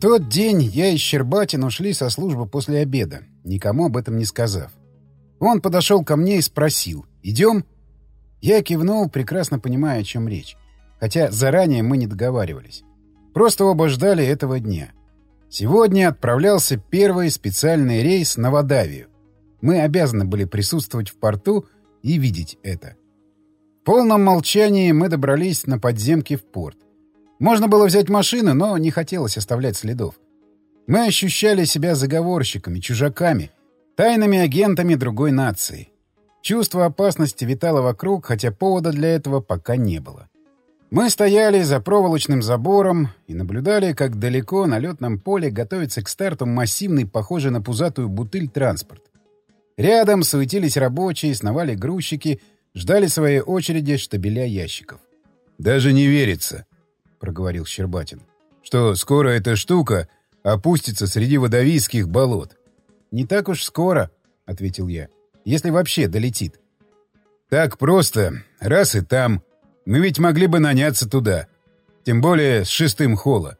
Тот день я и Щербатин ушли со службы после обеда, никому об этом не сказав. Он подошел ко мне и спросил «Идем?». Я кивнул, прекрасно понимая, о чем речь. Хотя заранее мы не договаривались. Просто оба ждали этого дня. Сегодня отправлялся первый специальный рейс на Вадавию. Мы обязаны были присутствовать в порту и видеть это. В полном молчании мы добрались на подземке в порт. Можно было взять машину, но не хотелось оставлять следов. Мы ощущали себя заговорщиками, чужаками, тайными агентами другой нации. Чувство опасности витало вокруг, хотя повода для этого пока не было. Мы стояли за проволочным забором и наблюдали, как далеко на летном поле готовится к старту массивный, похожий на пузатую бутыль, транспорт. Рядом суетились рабочие, сновали грузчики, ждали своей очереди штабеля ящиков. «Даже не верится», — проговорил Щербатин, — «что скоро эта штука опустится среди водовийских болот». «Не так уж скоро», — ответил я, — «если вообще долетит». «Так просто. Раз и там», мы ведь могли бы наняться туда. Тем более с шестым холла.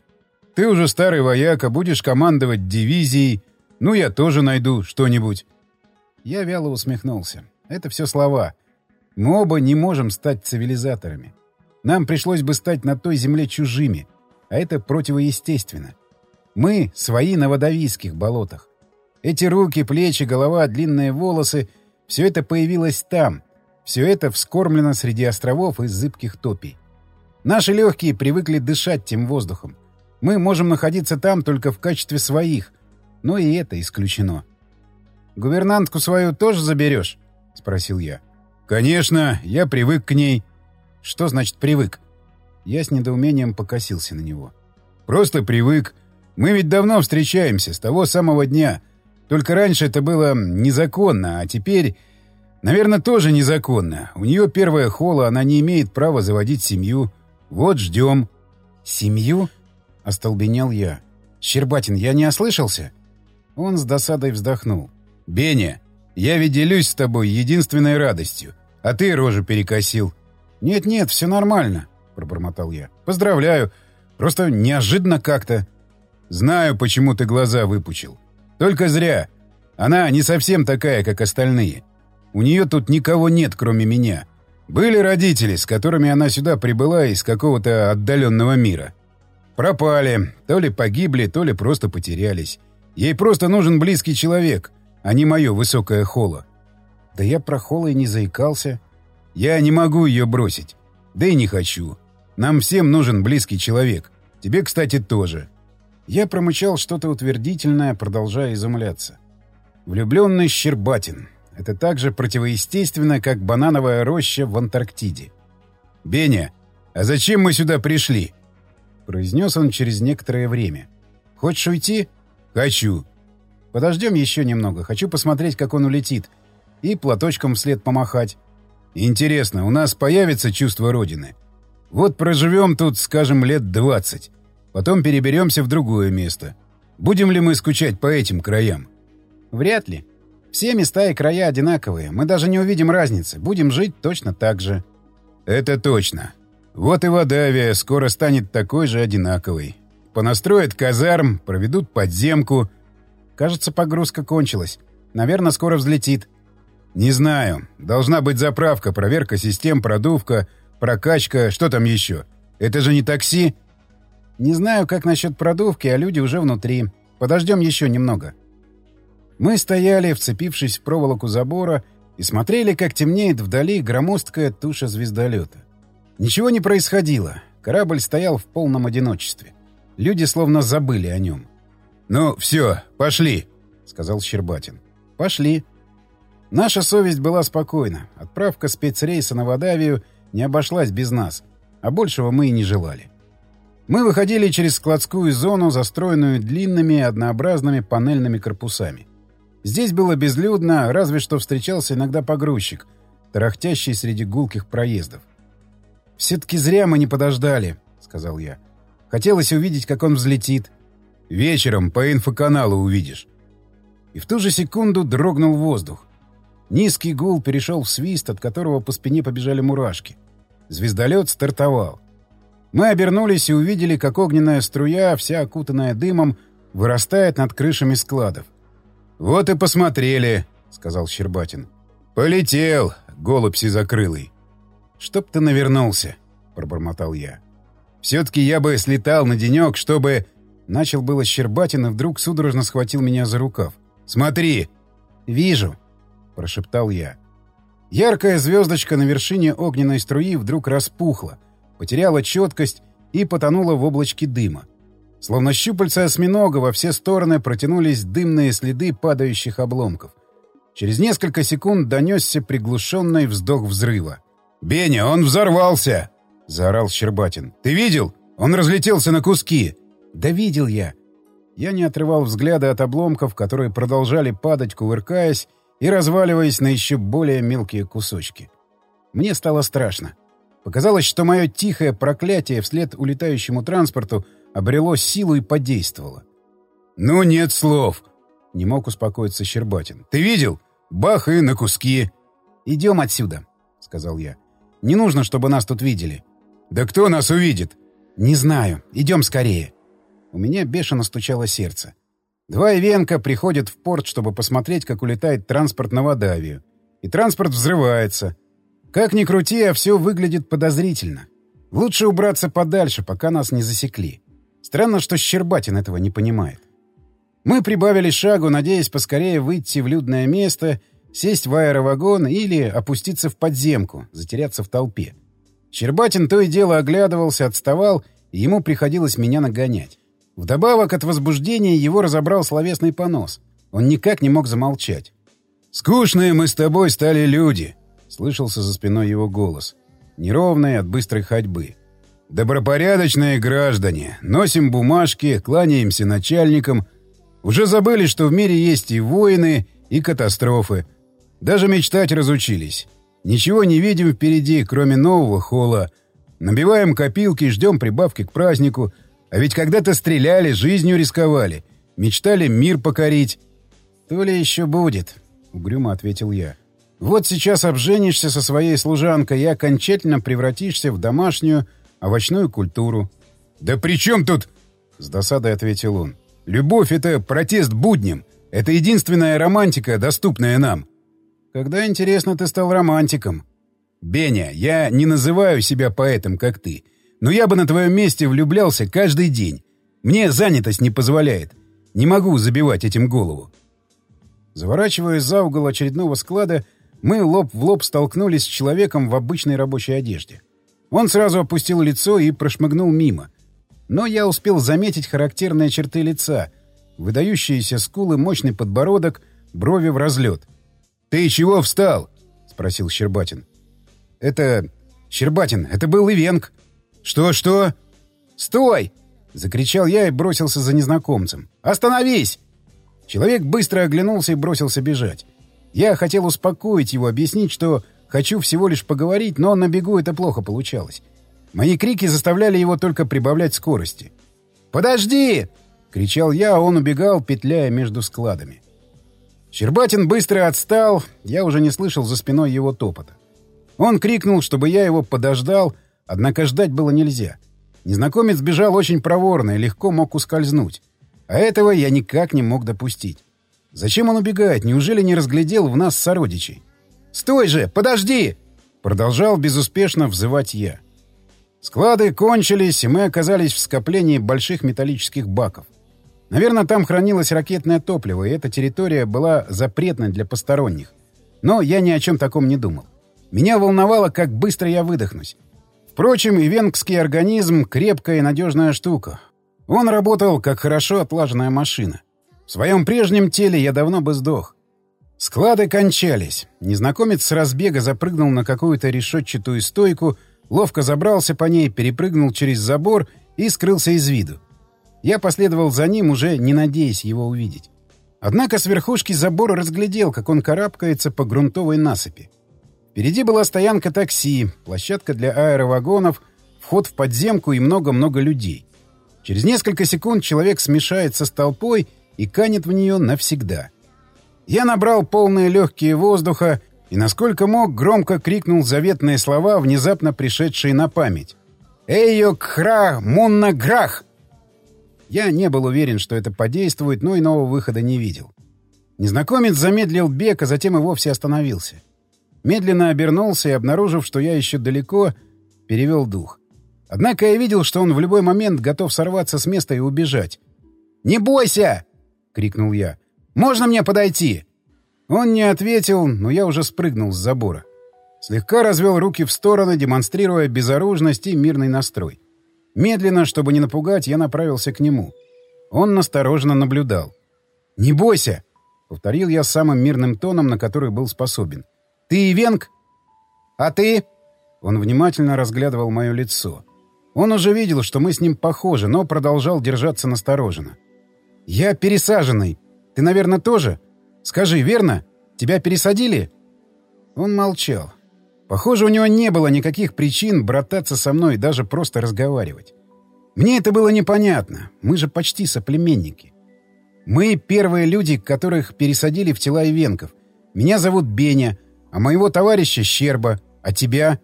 Ты уже старый вояка, будешь командовать дивизией. Ну, я тоже найду что-нибудь. Я вяло усмехнулся. Это все слова. Мы оба не можем стать цивилизаторами. Нам пришлось бы стать на той земле чужими, а это противоестественно. Мы свои на водовийских болотах. Эти руки, плечи, голова, длинные волосы — все это появилось там, все это вскормлено среди островов и зыбких топий. Наши легкие привыкли дышать тем воздухом. Мы можем находиться там только в качестве своих, но и это исключено. «Гувернантку свою тоже заберешь?» — спросил я. «Конечно, я привык к ней». «Что значит «привык»?» Я с недоумением покосился на него. «Просто привык. Мы ведь давно встречаемся, с того самого дня. Только раньше это было незаконно, а теперь Наверное, тоже незаконно. У нее первая хола, она не имеет права заводить семью. Вот ждем. Семью? Остолбенел я. Щербатин, я не ослышался? Он с досадой вздохнул. Беня, я ведь делюсь с тобой единственной радостью. А ты рожу перекосил. Нет-нет, все нормально, пробормотал я. Поздравляю. Просто неожиданно как-то. Знаю, почему ты глаза выпучил. Только зря. Она не совсем такая, как остальные. У нее тут никого нет, кроме меня. Были родители, с которыми она сюда прибыла из какого-то отдаленного мира. Пропали, то ли погибли, то ли просто потерялись. Ей просто нужен близкий человек, а не мое высокое холо. Да я про холо и не заикался. Я не могу ее бросить. Да и не хочу. Нам всем нужен близкий человек. Тебе, кстати, тоже. Я промычал что-то утвердительное, продолжая изумляться. Влюбленный Щербатин. Это так же противоестественно, как банановая роща в Антарктиде. «Беня, а зачем мы сюда пришли?» Произнес он через некоторое время. «Хочешь уйти?» «Хочу». «Подождем еще немного. Хочу посмотреть, как он улетит. И платочком вслед помахать». «Интересно, у нас появится чувство Родины? Вот проживем тут, скажем, лет двадцать. Потом переберемся в другое место. Будем ли мы скучать по этим краям?» «Вряд ли. Все места и края одинаковые. Мы даже не увидим разницы. Будем жить точно так же. Это точно. Вот и Водавия скоро станет такой же одинаковой. Понастроят казарм, проведут подземку. Кажется, погрузка кончилась. Наверное, скоро взлетит. Не знаю. Должна быть заправка, проверка систем, продувка, прокачка, что там еще. Это же не такси? Не знаю, как насчет продувки, а люди уже внутри. Подождем еще немного. Мы стояли, вцепившись в проволоку забора, и смотрели, как темнеет вдали громоздкая туша звездолета. Ничего не происходило. Корабль стоял в полном одиночестве. Люди словно забыли о нем. «Ну, все, пошли», — сказал Щербатин. «Пошли». Наша совесть была спокойна. Отправка спецрейса на Вадавию не обошлась без нас, а большего мы и не желали. Мы выходили через складскую зону, застроенную длинными однообразными панельными корпусами. Здесь было безлюдно, разве что встречался иногда погрузчик, тарахтящий среди гулких проездов. «Все-таки зря мы не подождали», — сказал я. «Хотелось увидеть, как он взлетит». «Вечером по инфоканалу увидишь». И в ту же секунду дрогнул воздух. Низкий гул перешел в свист, от которого по спине побежали мурашки. Звездолет стартовал. Мы обернулись и увидели, как огненная струя, вся окутанная дымом, вырастает над крышами складов. «Вот и посмотрели», — сказал Щербатин. «Полетел, голубь сизокрылый». «Чтоб ты навернулся», — пробормотал я. «Все-таки я бы слетал на денек, чтобы...» Начал было Щербатин и вдруг судорожно схватил меня за рукав. «Смотри!» «Вижу», — прошептал я. Яркая звездочка на вершине огненной струи вдруг распухла, потеряла четкость и потонула в облачке дыма. Словно щупальца осьминога во все стороны протянулись дымные следы падающих обломков. Через несколько секунд донесся приглушенный вздох взрыва. «Беня, он взорвался!» — заорал Щербатин. «Ты видел? Он разлетелся на куски!» «Да видел я!» Я не отрывал взгляда от обломков, которые продолжали падать, кувыркаясь и разваливаясь на еще более мелкие кусочки. Мне стало страшно. Показалось, что мое тихое проклятие вслед улетающему транспорту обрело силу и подействовало. «Ну, нет слов!» — не мог успокоиться Щербатин. «Ты видел? Бах и на куски!» «Идем отсюда», — сказал я. «Не нужно, чтобы нас тут видели». «Да кто нас увидит?» «Не знаю. Идем скорее». У меня бешено стучало сердце. Два Ивенка приходят в порт, чтобы посмотреть, как улетает транспорт на Водавию. И транспорт взрывается. Как ни крути, а все выглядит подозрительно. Лучше убраться подальше, пока нас не засекли. Странно, что Щербатин этого не понимает. Мы прибавили шагу, надеясь поскорее выйти в людное место, сесть в аэровагон или опуститься в подземку, затеряться в толпе. Щербатин то и дело оглядывался, отставал, и ему приходилось меня нагонять. Вдобавок от возбуждения его разобрал словесный понос. Он никак не мог замолчать. «Скучные мы с тобой стали люди», — слышался за спиной его голос. Неровный от быстрой ходьбы. «Добропорядочные граждане. Носим бумажки, кланяемся начальникам. Уже забыли, что в мире есть и войны, и катастрофы. Даже мечтать разучились. Ничего не видим впереди, кроме нового холла. Набиваем копилки, ждем прибавки к празднику — а ведь когда-то стреляли, жизнью рисковали. Мечтали мир покорить. — То ли еще будет, — угрюмо ответил я. — Вот сейчас обженишься со своей служанкой и окончательно превратишься в домашнюю овощную культуру. — Да при чем тут... — с досадой ответил он. — Любовь — это протест будням. Это единственная романтика, доступная нам. — Когда, интересно, ты стал романтиком? — Беня, я не называю себя поэтом, как ты. — но я бы на твоем месте влюблялся каждый день. Мне занятость не позволяет. Не могу забивать этим голову. Заворачивая за угол очередного склада, мы лоб в лоб столкнулись с человеком в обычной рабочей одежде. Он сразу опустил лицо и прошмыгнул мимо. Но я успел заметить характерные черты лица, выдающиеся скулы, мощный подбородок, брови в разлет. «Ты чего встал?» — спросил Щербатин. «Это... Щербатин, это был Ивенк», «Что-что?» «Стой!» — закричал я и бросился за незнакомцем. «Остановись!» Человек быстро оглянулся и бросился бежать. Я хотел успокоить его, объяснить, что хочу всего лишь поговорить, но на бегу это плохо получалось. Мои крики заставляли его только прибавлять скорости. «Подожди!» — кричал я, а он убегал, петляя между складами. Щербатин быстро отстал, я уже не слышал за спиной его топота. Он крикнул, чтобы я его подождал — Однако ждать было нельзя. Незнакомец бежал очень проворно и легко мог ускользнуть. А этого я никак не мог допустить. Зачем он убегает? Неужели не разглядел в нас сородичей? «Стой же! Подожди!» Продолжал безуспешно взывать я. Склады кончились, и мы оказались в скоплении больших металлических баков. Наверное, там хранилось ракетное топливо, и эта территория была запретной для посторонних. Но я ни о чем таком не думал. Меня волновало, как быстро я выдохнусь. Впрочем, ивенкский организм — крепкая и надежная штука. Он работал, как хорошо отлаженная машина. В своем прежнем теле я давно бы сдох. Склады кончались. Незнакомец с разбега запрыгнул на какую-то решетчатую стойку, ловко забрался по ней, перепрыгнул через забор и скрылся из виду. Я последовал за ним, уже не надеясь его увидеть. Однако с верхушки забора разглядел, как он карабкается по грунтовой насыпи. Впереди была стоянка такси, площадка для аэровагонов, вход в подземку и много-много людей. Через несколько секунд человек смешается с толпой и канет в нее навсегда. Я набрал полные легкие воздуха и, насколько мог, громко крикнул заветные слова, внезапно пришедшие на память. «Эйо кхра мунна грах!» Я не был уверен, что это подействует, но иного выхода не видел. Незнакомец замедлил бег, а затем и вовсе остановился. Медленно обернулся и, обнаружив, что я еще далеко, перевел дух. Однако я видел, что он в любой момент готов сорваться с места и убежать. «Не бойся!» — крикнул я. «Можно мне подойти?» Он не ответил, но я уже спрыгнул с забора. Слегка развел руки в стороны, демонстрируя безоружность и мирный настрой. Медленно, чтобы не напугать, я направился к нему. Он настороженно наблюдал. «Не бойся!» — повторил я самым мирным тоном, на который был способен. «Ты Ивенг?» «А ты?» Он внимательно разглядывал мое лицо. Он уже видел, что мы с ним похожи, но продолжал держаться настороженно. «Я пересаженный. Ты, наверное, тоже? Скажи, верно? Тебя пересадили?» Он молчал. Похоже, у него не было никаких причин брататься со мной и даже просто разговаривать. Мне это было непонятно. Мы же почти соплеменники. Мы первые люди, которых пересадили в тела ивенков. Меня зовут Беня, а моего товарища Щерба. А тебя?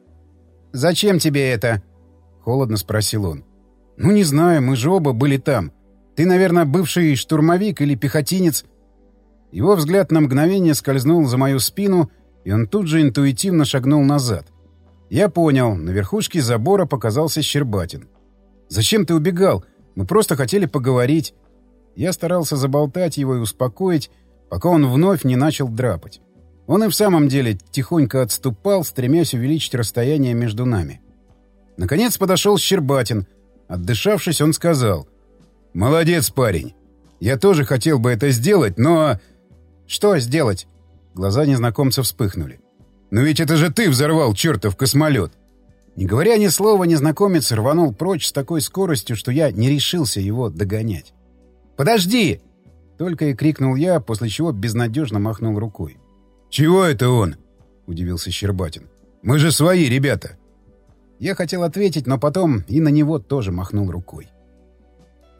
Зачем тебе это? Холодно спросил он. Ну, не знаю, мы же оба были там. Ты, наверное, бывший штурмовик или пехотинец. Его взгляд на мгновение скользнул за мою спину — и он тут же интуитивно шагнул назад. Я понял, на верхушке забора показался Щербатин. «Зачем ты убегал? Мы просто хотели поговорить». Я старался заболтать его и успокоить, пока он вновь не начал драпать. Он и в самом деле тихонько отступал, стремясь увеличить расстояние между нами. Наконец подошел Щербатин. Отдышавшись, он сказал. «Молодец, парень. Я тоже хотел бы это сделать, но...» «Что сделать?» Глаза незнакомца вспыхнули. «Но ведь это же ты взорвал чертов космолет!» Не говоря ни слова, незнакомец рванул прочь с такой скоростью, что я не решился его догонять. «Подожди!» — только и крикнул я, после чего безнадежно махнул рукой. «Чего это он?» — удивился Щербатин. «Мы же свои ребята!» Я хотел ответить, но потом и на него тоже махнул рукой.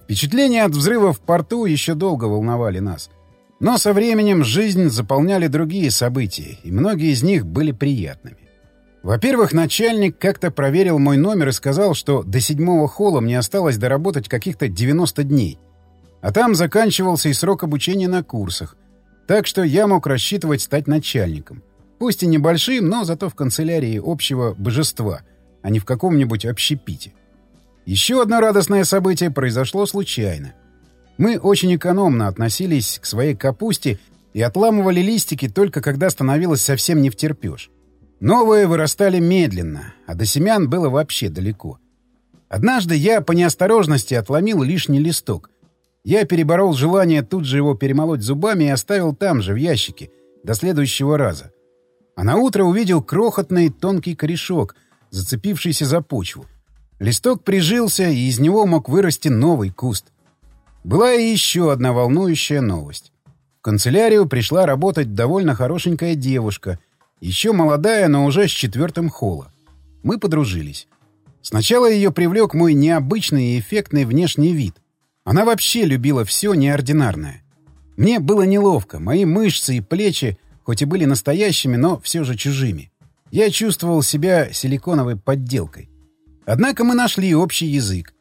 Впечатления от взрыва в порту еще долго волновали нас — но со временем жизнь заполняли другие события, и многие из них были приятными. Во-первых, начальник как-то проверил мой номер и сказал, что до седьмого холла мне осталось доработать каких-то 90 дней. А там заканчивался и срок обучения на курсах. Так что я мог рассчитывать стать начальником. Пусть и небольшим, но зато в канцелярии общего божества, а не в каком-нибудь общепите. Еще одно радостное событие произошло случайно — мы очень экономно относились к своей капусте и отламывали листики только когда становилось совсем не втерпешь. Новые вырастали медленно, а до семян было вообще далеко. Однажды я по неосторожности отломил лишний листок. Я переборол желание тут же его перемолоть зубами и оставил там же, в ящике, до следующего раза. А на утро увидел крохотный тонкий корешок, зацепившийся за почву. Листок прижился, и из него мог вырасти новый куст. Была и еще одна волнующая новость. В канцелярию пришла работать довольно хорошенькая девушка, еще молодая, но уже с четвертым холла. Мы подружились. Сначала ее привлек мой необычный и эффектный внешний вид. Она вообще любила все неординарное. Мне было неловко, мои мышцы и плечи, хоть и были настоящими, но все же чужими. Я чувствовал себя силиконовой подделкой. Однако мы нашли общий язык.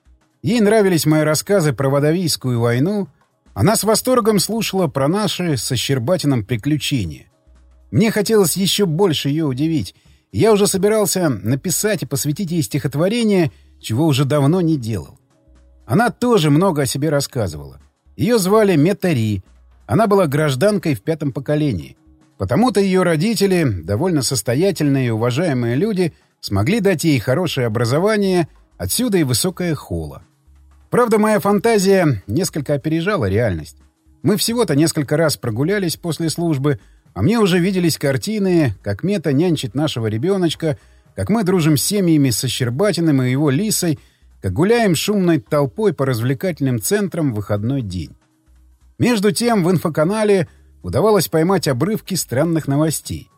Ей нравились мои рассказы про Водовийскую войну. Она с восторгом слушала про наши со Щербатином приключения. Мне хотелось еще больше ее удивить. Я уже собирался написать и посвятить ей стихотворение, чего уже давно не делал. Она тоже много о себе рассказывала. Ее звали Метари. Она была гражданкой в пятом поколении. Потому-то ее родители, довольно состоятельные и уважаемые люди, смогли дать ей хорошее образование, отсюда и высокое холо. Правда, моя фантазия несколько опережала реальность. Мы всего-то несколько раз прогулялись после службы, а мне уже виделись картины, как Мета нянчит нашего ребеночка, как мы дружим с семьями со Щербатиным и его Лисой, как гуляем шумной толпой по развлекательным центрам в выходной день. Между тем в инфоканале удавалось поймать обрывки странных новостей.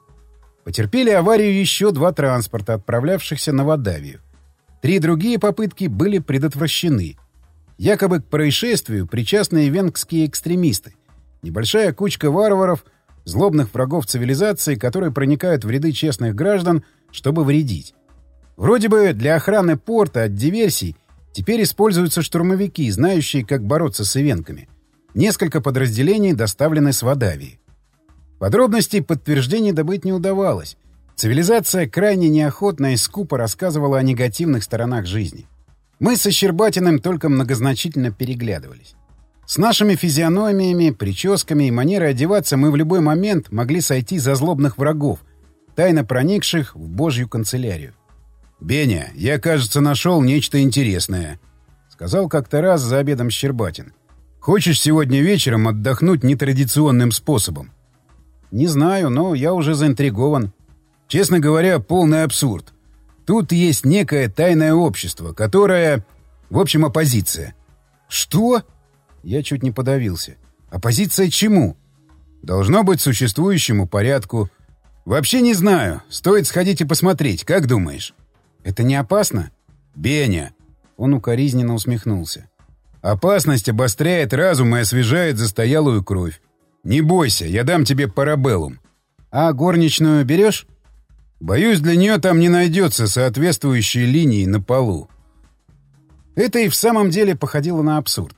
Потерпели аварию еще два транспорта, отправлявшихся на Водавию. Три другие попытки были предотвращены — Якобы к происшествию причастны венгские экстремисты. Небольшая кучка варваров, злобных врагов цивилизации, которые проникают в ряды честных граждан, чтобы вредить. Вроде бы для охраны порта от диверсий теперь используются штурмовики, знающие, как бороться с ивенками. Несколько подразделений доставлены с Вадавии. Подробностей подтверждений добыть не удавалось. Цивилизация крайне неохотно и скупо рассказывала о негативных сторонах жизни. Мы со Щербатиным только многозначительно переглядывались. С нашими физиономиями, прическами и манерой одеваться мы в любой момент могли сойти за злобных врагов, тайно проникших в божью канцелярию. «Беня, я, кажется, нашел нечто интересное», — сказал как-то раз за обедом Щербатин. «Хочешь сегодня вечером отдохнуть нетрадиционным способом?» «Не знаю, но я уже заинтригован». «Честно говоря, полный абсурд. Тут есть некое тайное общество, которое... В общем, оппозиция». «Что?» Я чуть не подавился. «Оппозиция чему?» «Должно быть существующему порядку. Вообще не знаю. Стоит сходить и посмотреть. Как думаешь?» «Это не опасно?» «Беня!» Он укоризненно усмехнулся. «Опасность обостряет разум и освежает застоялую кровь. Не бойся, я дам тебе парабеллум». «А горничную берешь?» «Боюсь, для нее там не найдется соответствующей линии на полу». Это и в самом деле походило на абсурд.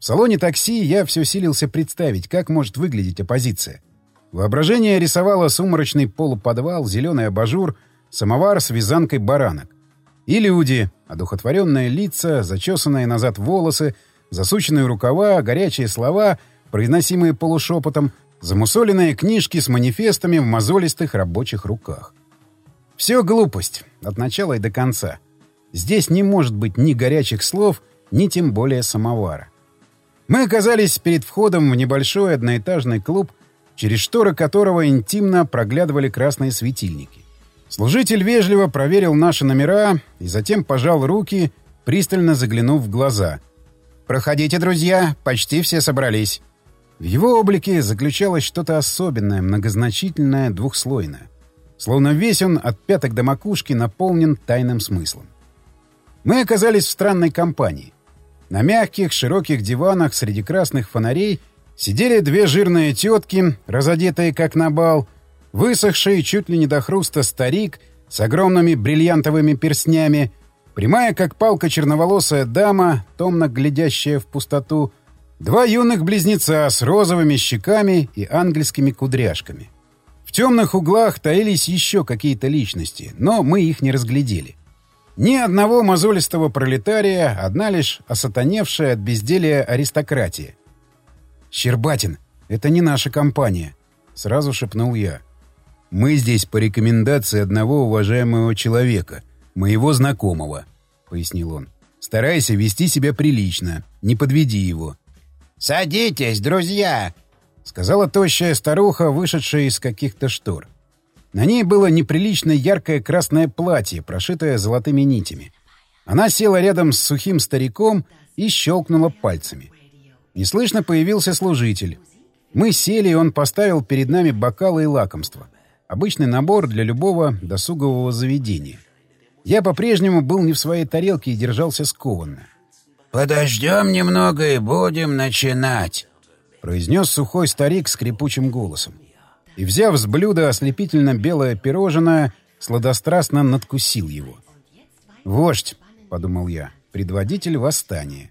В салоне такси я все силился представить, как может выглядеть оппозиция. Воображение рисовало сумрачный полуподвал, зеленый абажур, самовар с вязанкой баранок. И люди, одухотворенные лица, зачесанные назад волосы, засученные рукава, горячие слова, произносимые полушепотом, замусоленные книжки с манифестами в мозолистых рабочих руках. Все глупость, от начала и до конца. Здесь не может быть ни горячих слов, ни тем более самовара. Мы оказались перед входом в небольшой одноэтажный клуб, через шторы которого интимно проглядывали красные светильники. Служитель вежливо проверил наши номера и затем пожал руки, пристально заглянув в глаза. «Проходите, друзья, почти все собрались». В его облике заключалось что-то особенное, многозначительное, двухслойное. Словно весь он от пяток до макушки наполнен тайным смыслом. Мы оказались в странной компании. На мягких, широких диванах среди красных фонарей сидели две жирные тетки, разодетые как на бал, высохший чуть ли не до хруста старик с огромными бриллиантовыми перстнями, прямая как палка черноволосая дама, томно глядящая в пустоту, два юных близнеца с розовыми щеками и ангельскими кудряшками. В темных углах таились еще какие-то личности, но мы их не разглядели. Ни одного мозолистого пролетария, одна лишь осатаневшая от безделия аристократия. «Щербатин, это не наша компания», — сразу шепнул я. «Мы здесь по рекомендации одного уважаемого человека, моего знакомого», — пояснил он. «Старайся вести себя прилично, не подведи его». «Садитесь, друзья!» — сказала тощая старуха, вышедшая из каких-то штор. На ней было неприлично яркое красное платье, прошитое золотыми нитями. Она села рядом с сухим стариком и щелкнула пальцами. Неслышно появился служитель. Мы сели, и он поставил перед нами бокалы и лакомства. Обычный набор для любого досугового заведения. Я по-прежнему был не в своей тарелке и держался скованно. «Подождем немного и будем начинать», — произнес сухой старик скрипучим голосом и, взяв с блюда ослепительно белое пирожное, сладострастно надкусил его. «Вождь», — подумал я, — «предводитель восстания».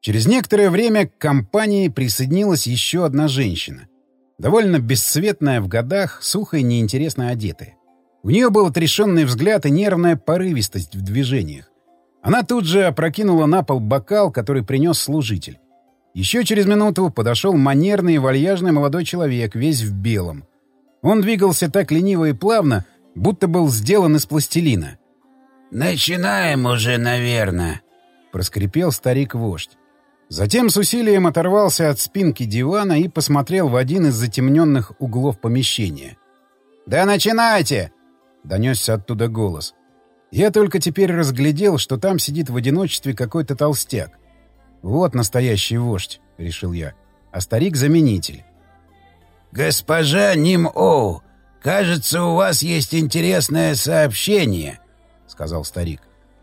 Через некоторое время к компании присоединилась еще одна женщина. Довольно бесцветная в годах, сухо и неинтересно одетая. У нее был отрешенный взгляд и нервная порывистость в движениях. Она тут же опрокинула на пол бокал, который принес служитель. Еще через минуту подошел манерный и вальяжный молодой человек, весь в белом. Он двигался так лениво и плавно, будто был сделан из пластилина. «Начинаем уже, наверное», — проскрипел старик-вождь. Затем с усилием оторвался от спинки дивана и посмотрел в один из затемненных углов помещения. «Да начинайте!» — донесся оттуда голос. Я только теперь разглядел, что там сидит в одиночестве какой-то толстяк. «Вот настоящий вождь», — решил я, — «а старик-заменитель». «Госпожа Ним-Оу, кажется, у вас есть интересное сообщение», — сказал старик.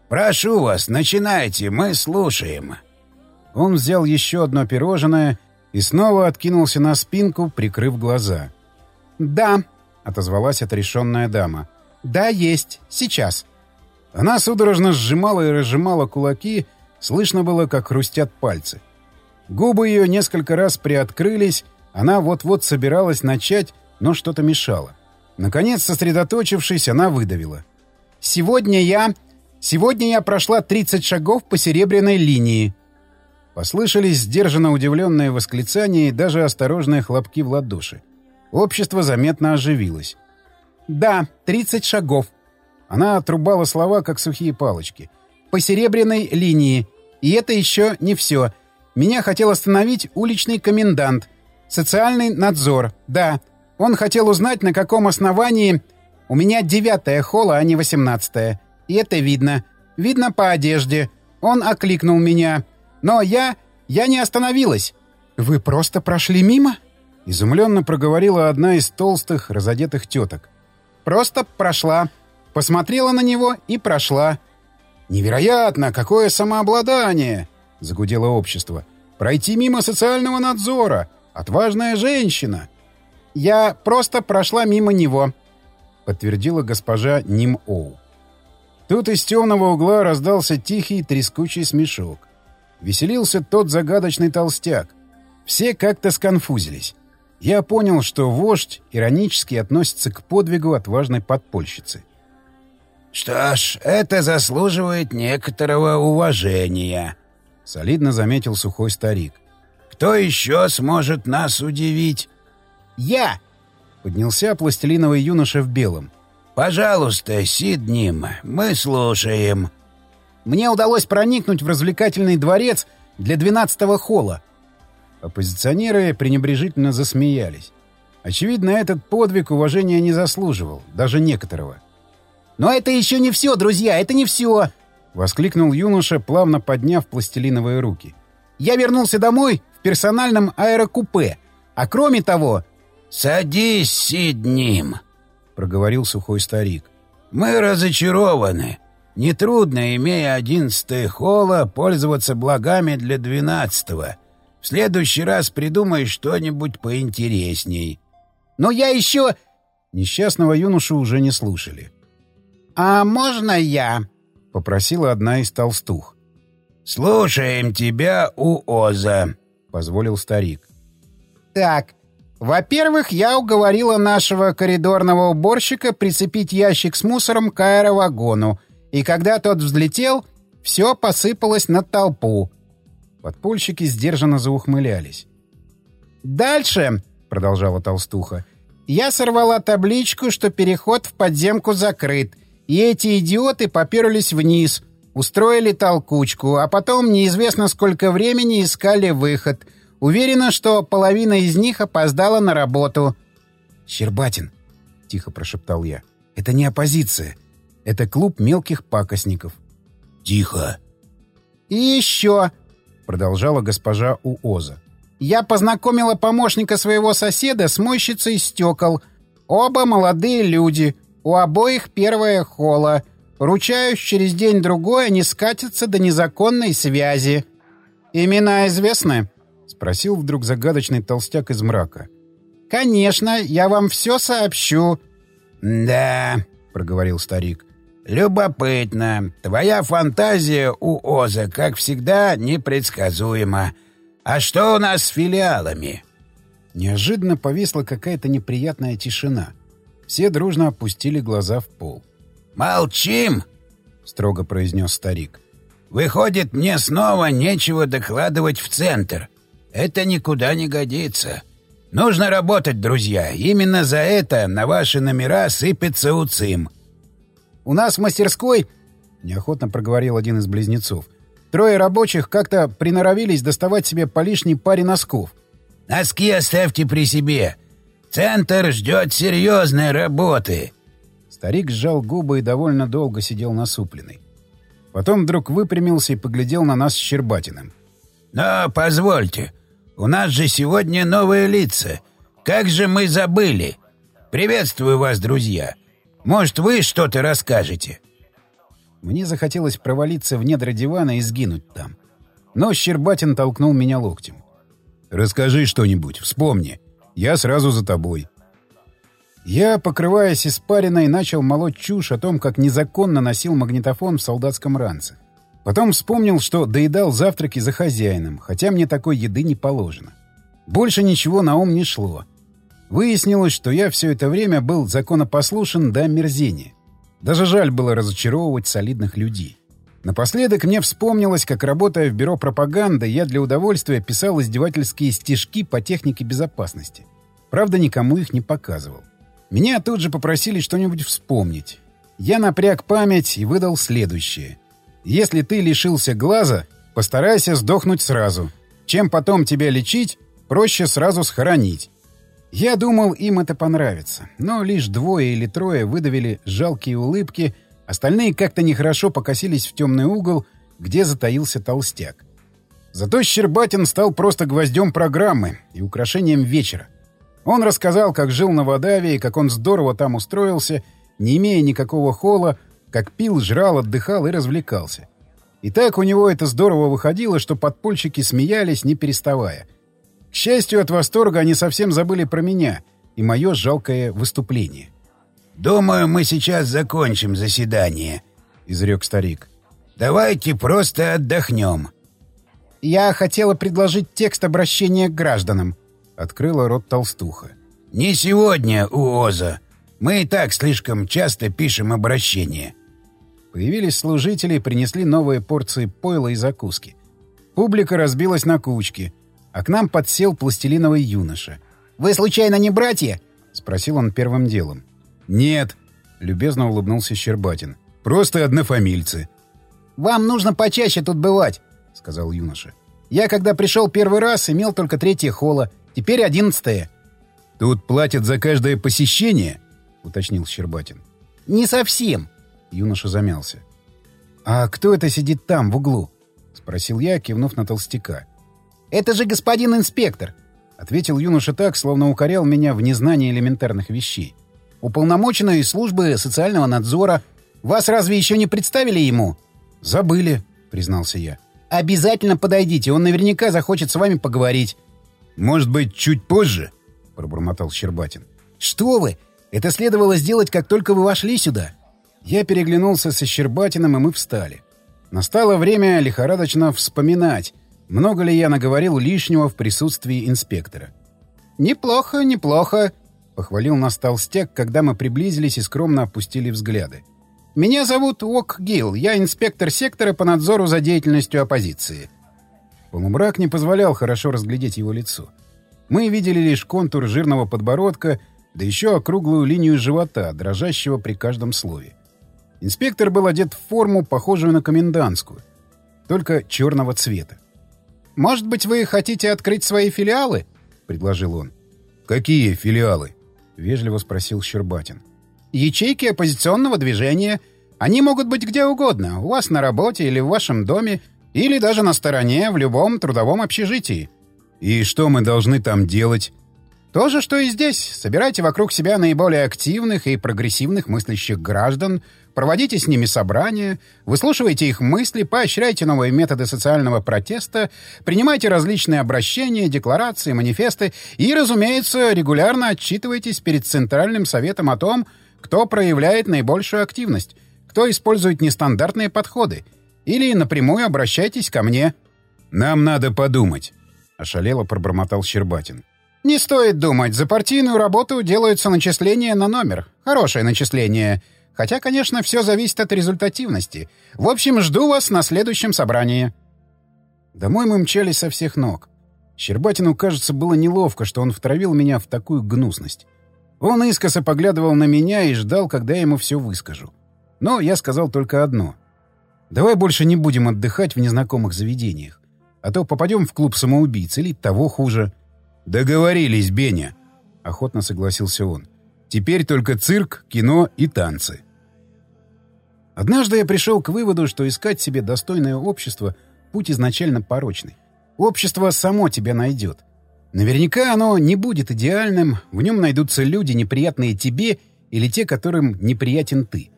«Прошу вас, начинайте, мы слушаем». Он взял еще одно пирожное и снова откинулся на спинку, прикрыв глаза. «Да», — отозвалась отрешенная дама. «Да, есть. Сейчас». Она судорожно сжимала и разжимала кулаки, слышно было, как хрустят пальцы. Губы ее несколько раз приоткрылись, она вот-вот собиралась начать, но что-то мешало. Наконец, сосредоточившись, она выдавила. «Сегодня я... Сегодня я прошла 30 шагов по серебряной линии». Послышались сдержанно удивленные восклицания и даже осторожные хлопки в ладоши. Общество заметно оживилось. «Да, 30 шагов». Она отрубала слова, как сухие палочки. «По серебряной линии. И это еще не все. Меня хотел остановить уличный комендант. Социальный надзор. Да. Он хотел узнать, на каком основании... У меня девятая холла, а не восемнадцатая. И это видно. Видно по одежде. Он окликнул меня. Но я... я не остановилась. «Вы просто прошли мимо?» Изумленно проговорила одна из толстых, разодетых теток. «Просто прошла. Посмотрела на него и прошла». «Невероятно! Какое самообладание!» — загудело общество. «Пройти мимо социального надзора! Отважная женщина!» «Я просто прошла мимо него», — подтвердила госпожа Ним-Оу. Тут из темного угла раздался тихий трескучий смешок. Веселился тот загадочный толстяк. Все как-то сконфузились. Я понял, что вождь иронически относится к подвигу отважной подпольщицы. «Что ж, это заслуживает некоторого уважения», — солидно заметил сухой старик. «Кто еще сможет нас удивить?» «Я!» — поднялся пластилиновый юноша в белом. «Пожалуйста, Сидним, мы слушаем». «Мне удалось проникнуть в развлекательный дворец для двенадцатого холла». Оппозиционеры пренебрежительно засмеялись. Очевидно, этот подвиг уважения не заслуживал, даже некоторого. «Но это еще не все, друзья, это не все!» — воскликнул юноша, плавно подняв пластилиновые руки. «Я вернулся домой в персональном аэрокупе. А кроме того...» «Садись, Сидним!» — проговорил сухой старик. «Мы разочарованы. Нетрудно, имея одиннадцатое холла, пользоваться благами для двенадцатого. В следующий раз придумай что-нибудь поинтересней». «Но я еще...» Несчастного юношу уже не слушали. «А можно я?» — попросила одна из толстух. «Слушаем тебя, Уоза», — позволил старик. «Так, во-первых, я уговорила нашего коридорного уборщика прицепить ящик с мусором к аэровагону, и когда тот взлетел, все посыпалось на толпу». Подпольщики сдержанно заухмылялись. «Дальше», — продолжала толстуха, — «я сорвала табличку, что переход в подземку закрыт, и эти идиоты поперлись вниз, устроили толкучку, а потом неизвестно сколько времени искали выход. Уверена, что половина из них опоздала на работу. «Щербатин», — тихо прошептал я, — «это не оппозиция. Это клуб мелких пакостников». «Тихо». «И еще», — продолжала госпожа Уоза. «Я познакомила помощника своего соседа с мойщицей стекол. Оба молодые люди, у обоих первое холо. Ручаюсь, через день-другой они скатятся до незаконной связи. Имена известны?» — спросил вдруг загадочный толстяк из мрака. «Конечно, я вам все сообщу». «Да», — проговорил старик. «Любопытно. Твоя фантазия у Оза, как всегда, непредсказуема. А что у нас с филиалами?» Неожиданно повисла какая-то неприятная тишина — все дружно опустили глаза в пол. «Молчим!» — строго произнес старик. «Выходит, мне снова нечего докладывать в центр. Это никуда не годится. Нужно работать, друзья. Именно за это на ваши номера сыпется УЦИМ». «У нас в мастерской...» — неохотно проговорил один из близнецов. «Трое рабочих как-то приноровились доставать себе по лишней паре носков». «Носки оставьте при себе. Центр ждет серьезной работы!» Старик сжал губы и довольно долго сидел насупленный. Потом вдруг выпрямился и поглядел на нас с Щербатиным. «Но позвольте, у нас же сегодня новые лица. Как же мы забыли! Приветствую вас, друзья! Может, вы что-то расскажете?» Мне захотелось провалиться в недра дивана и сгинуть там. Но Щербатин толкнул меня локтем. «Расскажи что-нибудь, вспомни. Я сразу за тобой. Я, покрываясь испариной, начал молоть чушь о том, как незаконно носил магнитофон в солдатском ранце. Потом вспомнил, что доедал завтраки за хозяином, хотя мне такой еды не положено. Больше ничего на ум не шло. Выяснилось, что я все это время был законопослушен до омерзения. Даже жаль было разочаровывать солидных людей. Напоследок мне вспомнилось, как, работая в бюро пропаганды, я для удовольствия писал издевательские стишки по технике безопасности. Правда, никому их не показывал. Меня тут же попросили что-нибудь вспомнить. Я напряг память и выдал следующее. Если ты лишился глаза, постарайся сдохнуть сразу. Чем потом тебя лечить, проще сразу схоронить. Я думал, им это понравится. Но лишь двое или трое выдавили жалкие улыбки, остальные как-то нехорошо покосились в темный угол, где затаился толстяк. Зато Щербатин стал просто гвоздем программы и украшением вечера. Он рассказал, как жил на Водаве и как он здорово там устроился, не имея никакого хола, как пил, жрал, отдыхал и развлекался. И так у него это здорово выходило, что подпольщики смеялись, не переставая. К счастью, от восторга они совсем забыли про меня и мое жалкое выступление. «Думаю, мы сейчас закончим заседание», — изрек старик. «Давайте просто отдохнем». «Я хотела предложить текст обращения к гражданам», — открыла рот толстуха. «Не сегодня, Уоза. Мы и так слишком часто пишем обращения. Появились служители и принесли новые порции пойла и закуски. Публика разбилась на кучки, а к нам подсел пластилиновый юноша. «Вы, случайно, не братья?» — спросил он первым делом. «Нет», — любезно улыбнулся Щербатин. «Просто однофамильцы». «Вам нужно почаще тут бывать», — сказал юноша. «Я, когда пришел первый раз, имел только третье холла, теперь одиннадцатое». «Тут платят за каждое посещение?» — уточнил Щербатин. «Не совсем», Юноша замялся. «А кто это сидит там, в углу?» — спросил я, кивнув на толстяка. «Это же господин инспектор!» — ответил юноша так, словно укорял меня в незнании элементарных вещей. «Уполномоченный из службы социального надзора. Вас разве еще не представили ему?» «Забыли», — признался я. «Обязательно подойдите, он наверняка захочет с вами поговорить». «Может быть, чуть позже?» — пробормотал Щербатин. «Что вы! Это следовало сделать, как только вы вошли сюда. Я переглянулся со Щербатиным, и мы встали. Настало время лихорадочно вспоминать, много ли я наговорил лишнего в присутствии инспектора. «Неплохо, неплохо», — похвалил нас толстяк, когда мы приблизились и скромно опустили взгляды. «Меня зовут Уок Гилл, я инспектор сектора по надзору за деятельностью оппозиции». Полумрак не позволял хорошо разглядеть его лицо. Мы видели лишь контур жирного подбородка, да еще округлую линию живота, дрожащего при каждом слове. Инспектор был одет в форму, похожую на комендантскую, только черного цвета. «Может быть, вы хотите открыть свои филиалы?» — предложил он. «Какие филиалы?» — вежливо спросил Щербатин. «Ячейки оппозиционного движения. Они могут быть где угодно, у вас на работе или в вашем доме, или даже на стороне, в любом трудовом общежитии». «И что мы должны там делать?» То же, что и здесь. Собирайте вокруг себя наиболее активных и прогрессивных мыслящих граждан, проводите с ними собрания, выслушивайте их мысли, поощряйте новые методы социального протеста, принимайте различные обращения, декларации, манифесты и, разумеется, регулярно отчитывайтесь перед Центральным Советом о том, кто проявляет наибольшую активность, кто использует нестандартные подходы, или напрямую обращайтесь ко мне. «Нам надо подумать», — ошалело пробормотал Щербатин. «Не стоит думать. За партийную работу делаются начисления на номер. Хорошее начисление. Хотя, конечно, все зависит от результативности. В общем, жду вас на следующем собрании». Домой мы мчались со всех ног. Щербатину, кажется, было неловко, что он втравил меня в такую гнусность. Он искоса поглядывал на меня и ждал, когда я ему все выскажу. Но я сказал только одно. «Давай больше не будем отдыхать в незнакомых заведениях. А то попадем в клуб самоубийц или того хуже». «Договорились, Беня», — охотно согласился он. «Теперь только цирк, кино и танцы». Однажды я пришел к выводу, что искать себе достойное общество — путь изначально порочный. Общество само тебя найдет. Наверняка оно не будет идеальным, в нем найдутся люди, неприятные тебе или те, которым неприятен ты.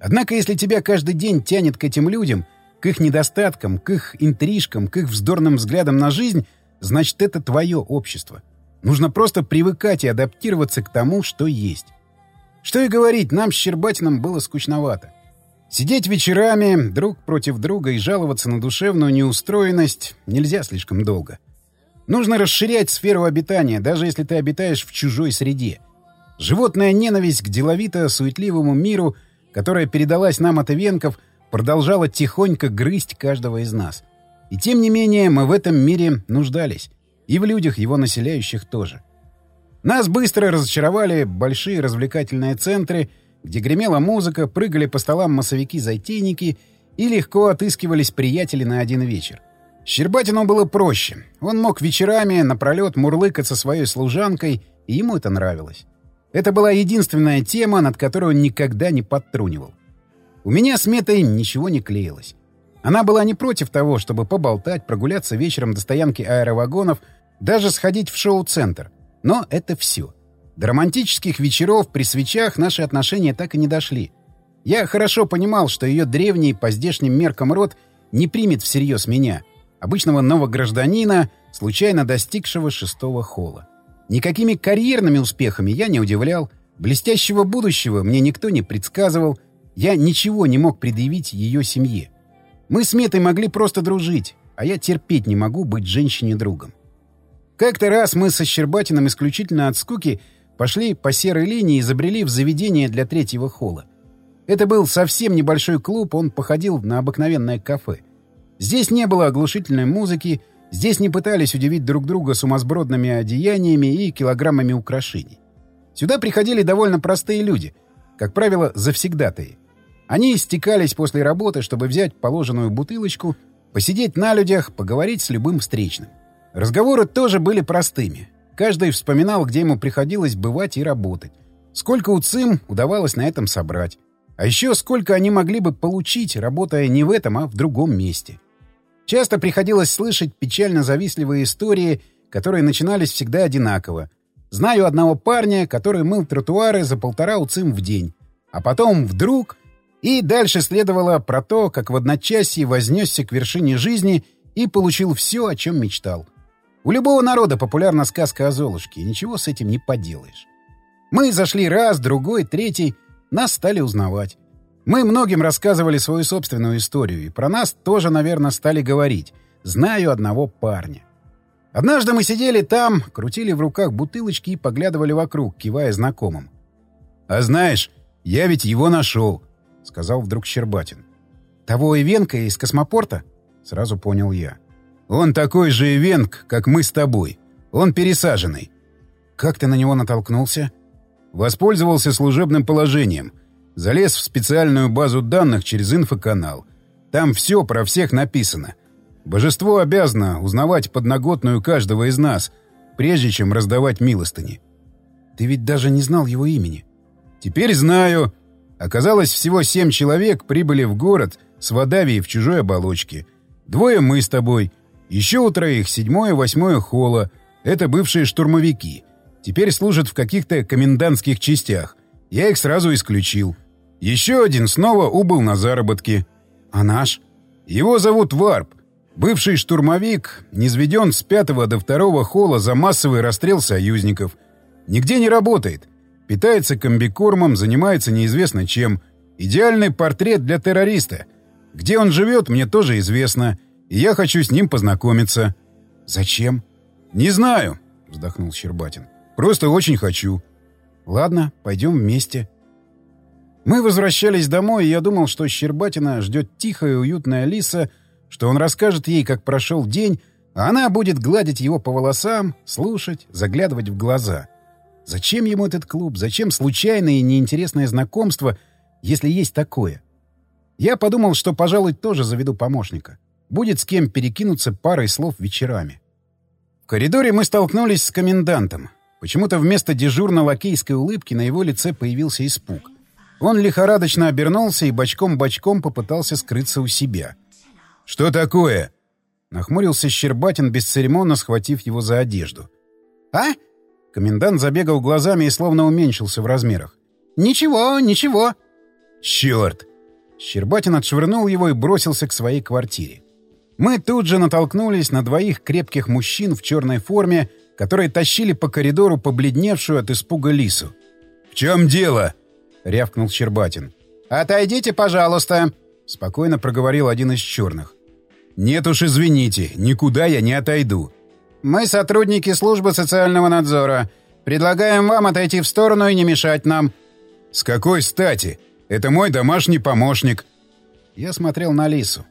Однако если тебя каждый день тянет к этим людям, к их недостаткам, к их интрижкам, к их вздорным взглядам на жизнь — значит, это твое общество. Нужно просто привыкать и адаптироваться к тому, что есть. Что и говорить, нам с Щербатиным было скучновато. Сидеть вечерами друг против друга и жаловаться на душевную неустроенность нельзя слишком долго. Нужно расширять сферу обитания, даже если ты обитаешь в чужой среде. Животная ненависть к деловито-суетливому миру, которая передалась нам от Ивенков, продолжала тихонько грызть каждого из нас. И тем не менее мы в этом мире нуждались. И в людях, его населяющих тоже. Нас быстро разочаровали большие развлекательные центры, где гремела музыка, прыгали по столам массовики-затейники и легко отыскивались приятели на один вечер. Щербатину было проще. Он мог вечерами напролет мурлыкать со своей служанкой, и ему это нравилось. Это была единственная тема, над которой он никогда не подтрунивал. У меня с Метой ничего не клеилось. Она была не против того, чтобы поболтать, прогуляться вечером до стоянки аэровагонов, даже сходить в шоу-центр. Но это все. До романтических вечеров при свечах наши отношения так и не дошли. Я хорошо понимал, что ее древний по здешним меркам род не примет всерьез меня — обычного новогражданина, случайно достигшего шестого холла. Никакими карьерными успехами я не удивлял, блестящего будущего мне никто не предсказывал, я ничего не мог предъявить ее семье. Мы с Метой могли просто дружить, а я терпеть не могу быть женщине другом. Как-то раз мы со Щербатиным исключительно от скуки пошли по серой линии и забрели в заведение для третьего холла. Это был совсем небольшой клуб, он походил на обыкновенное кафе — Здесь не было оглушительной музыки, здесь не пытались удивить друг друга сумасбродными одеяниями и килограммами украшений. Сюда приходили довольно простые люди, как правило, завсегдатые. Они истекались после работы, чтобы взять положенную бутылочку, посидеть на людях, поговорить с любым встречным. Разговоры тоже были простыми. Каждый вспоминал, где ему приходилось бывать и работать. Сколько у ЦИМ удавалось на этом собрать. А еще сколько они могли бы получить, работая не в этом, а в другом месте. Часто приходилось слышать печально завистливые истории, которые начинались всегда одинаково. Знаю одного парня, который мыл тротуары за полтора уцим в день. А потом вдруг... И дальше следовало про то, как в одночасье вознесся к вершине жизни и получил все, о чем мечтал. У любого народа популярна сказка о Золушке, и ничего с этим не поделаешь. Мы зашли раз, другой, третий, нас стали узнавать. Мы многим рассказывали свою собственную историю, и про нас тоже, наверное, стали говорить. Знаю одного парня. Однажды мы сидели там, крутили в руках бутылочки и поглядывали вокруг, кивая знакомым. «А знаешь, я ведь его нашел», — сказал вдруг Щербатин. «Того Ивенка из космопорта?» — сразу понял я. «Он такой же Ивенк, как мы с тобой. Он пересаженный». «Как ты на него натолкнулся?» «Воспользовался служебным положением». Залез в специальную базу данных через инфоканал. Там все про всех написано. Божество обязано узнавать подноготную каждого из нас, прежде чем раздавать милостыни. Ты ведь даже не знал его имени. Теперь знаю. Оказалось, всего семь человек прибыли в город с Водавией в чужой оболочке. Двое мы с тобой. Еще у троих седьмое восьмое холла. Это бывшие штурмовики. Теперь служат в каких-то комендантских частях. Я их сразу исключил. Еще один снова убыл на заработки. А наш? Его зовут Варп. Бывший штурмовик, низведен с пятого до второго холла за массовый расстрел союзников. Нигде не работает. Питается комбикормом, занимается неизвестно чем. Идеальный портрет для террориста. Где он живет, мне тоже известно. И я хочу с ним познакомиться. Зачем? Не знаю, вздохнул Щербатин. Просто очень хочу. Ладно, пойдем вместе. Мы возвращались домой, и я думал, что Щербатина ждет тихая и уютная Лиса, что он расскажет ей, как прошел день, а она будет гладить его по волосам, слушать, заглядывать в глаза. Зачем ему этот клуб? Зачем случайное и неинтересное знакомство, если есть такое? Я подумал, что, пожалуй, тоже заведу помощника. Будет с кем перекинуться парой слов вечерами. В коридоре мы столкнулись с комендантом. Почему-то вместо дежурно-лакейской улыбки на его лице появился испуг. Он лихорадочно обернулся и бочком-бочком попытался скрыться у себя. «Что такое?» Нахмурился Щербатин, бесцеремонно схватив его за одежду. «А?» Комендант забегал глазами и словно уменьшился в размерах. «Ничего, ничего». «Черт!» Щербатин отшвырнул его и бросился к своей квартире. Мы тут же натолкнулись на двоих крепких мужчин в черной форме, которые тащили по коридору побледневшую от испуга лису. «В чем дело?» — рявкнул Щербатин. «Отойдите, пожалуйста», — спокойно проговорил один из черных. «Нет уж, извините, никуда я не отойду». «Мы сотрудники службы социального надзора. Предлагаем вам отойти в сторону и не мешать нам». «С какой стати? Это мой домашний помощник». Я смотрел на Лису.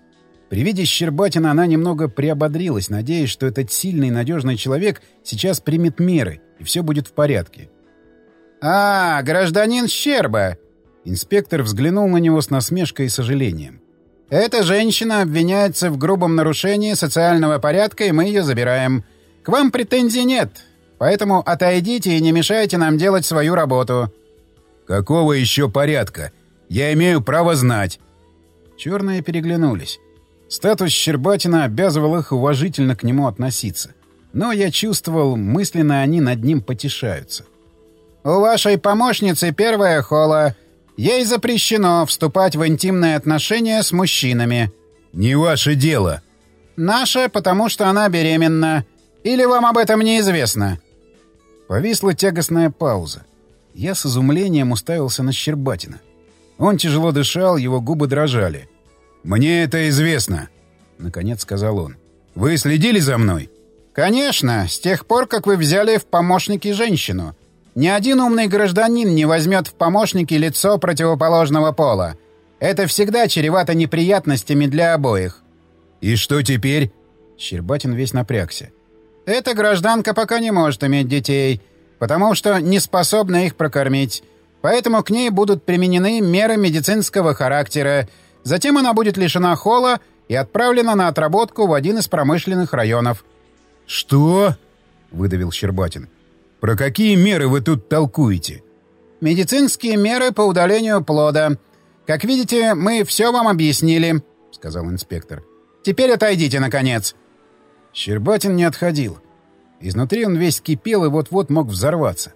При виде Щербатина она немного приободрилась, надеясь, что этот сильный и надежный человек сейчас примет меры, и все будет в порядке. «А, гражданин Щерба!» Инспектор взглянул на него с насмешкой и сожалением. «Эта женщина обвиняется в грубом нарушении социального порядка, и мы ее забираем. К вам претензий нет, поэтому отойдите и не мешайте нам делать свою работу». «Какого еще порядка? Я имею право знать». Черные переглянулись. Статус Щербатина обязывал их уважительно к нему относиться. Но я чувствовал, мысленно они над ним потешаются. «У вашей помощницы первая хола. Ей запрещено вступать в интимные отношения с мужчинами». «Не ваше дело». «Наше, потому что она беременна. Или вам об этом неизвестно?» Повисла тягостная пауза. Я с изумлением уставился на Щербатина. Он тяжело дышал, его губы дрожали. «Мне это известно», — наконец сказал он. «Вы следили за мной?» «Конечно, с тех пор, как вы взяли в помощники женщину. Ни один умный гражданин не возьмет в помощники лицо противоположного пола. Это всегда чревато неприятностями для обоих». «И что теперь?» Щербатин весь напрягся. «Эта гражданка пока не может иметь детей, потому что не способна их прокормить. Поэтому к ней будут применены меры медицинского характера. Затем она будет лишена холла и отправлена на отработку в один из промышленных районов». «Что?» — выдавил Щербатин. «Про какие меры вы тут толкуете?» «Медицинские меры по удалению плода. Как видите, мы все вам объяснили», — сказал инспектор. «Теперь отойдите, наконец». Щербатин не отходил. Изнутри он весь кипел и вот-вот мог взорваться.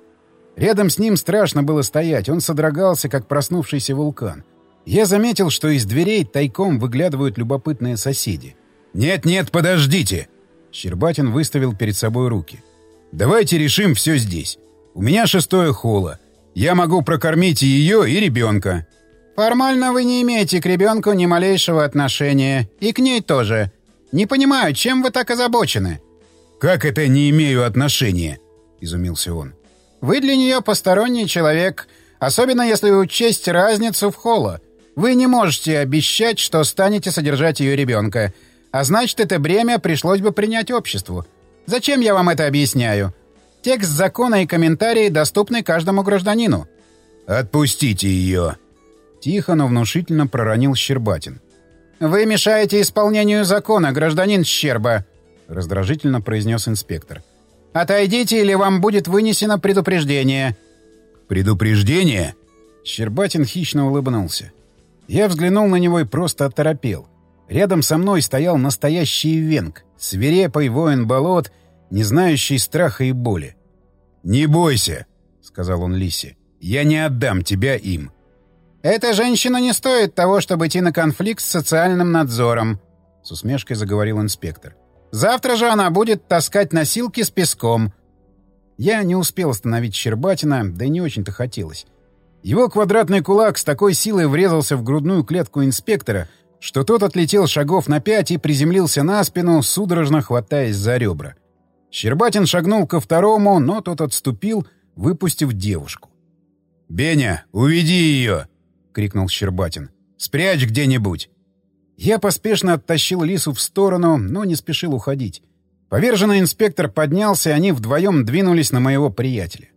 Рядом с ним страшно было стоять, он содрогался, как проснувшийся вулкан. Я заметил, что из дверей тайком выглядывают любопытные соседи. «Нет-нет, подождите!» Щербатин выставил перед собой руки. Давайте решим все здесь. У меня шестое холо. Я могу прокормить и ее, и ребенка. Формально вы не имеете к ребенку ни малейшего отношения. И к ней тоже. Не понимаю, чем вы так озабочены? Как это не имею отношения? Изумился он. Вы для нее посторонний человек, особенно если учесть разницу в холо. Вы не можете обещать, что станете содержать ее ребенка. А значит, это бремя пришлось бы принять обществу. Зачем я вам это объясняю? Текст закона и комментарии доступны каждому гражданину. «Отпустите ее!» Тихо, но внушительно проронил Щербатин. «Вы мешаете исполнению закона, гражданин Щерба!» Раздражительно произнес инспектор. «Отойдите, или вам будет вынесено предупреждение!» «Предупреждение?» Щербатин хищно улыбнулся. Я взглянул на него и просто оторопел. Рядом со мной стоял настоящий венг, свирепый воин болот, не знающий страха и боли. «Не бойся», — сказал он Лисе, — «я не отдам тебя им». «Эта женщина не стоит того, чтобы идти на конфликт с социальным надзором», — с усмешкой заговорил инспектор. «Завтра же она будет таскать носилки с песком». Я не успел остановить Щербатина, да и не очень-то хотелось. Его квадратный кулак с такой силой врезался в грудную клетку инспектора, что тот отлетел шагов на пять и приземлился на спину, судорожно хватаясь за ребра. Щербатин шагнул ко второму, но тот отступил, выпустив девушку. «Беня, уведи ее!» — крикнул Щербатин. «Спрячь где-нибудь!» Я поспешно оттащил Лису в сторону, но не спешил уходить. Поверженный инспектор поднялся, и они вдвоем двинулись на моего приятеля.